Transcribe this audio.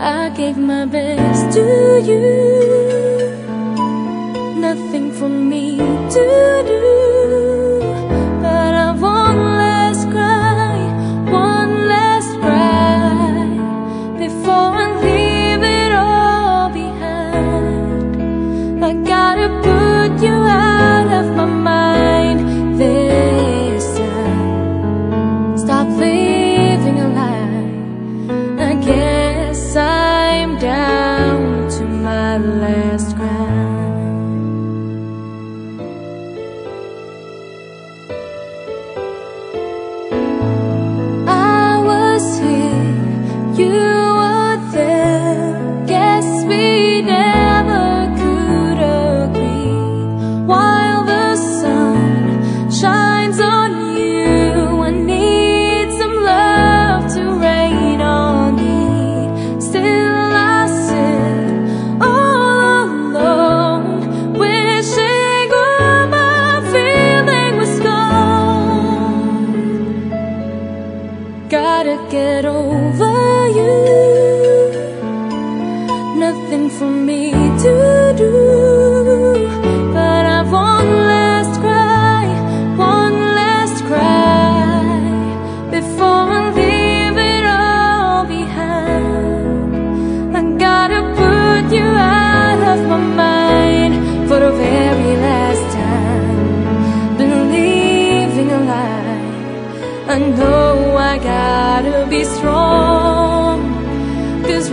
I gave my best to you. Nothing for me to do. get over you. Nothing for me to do. strong. Cause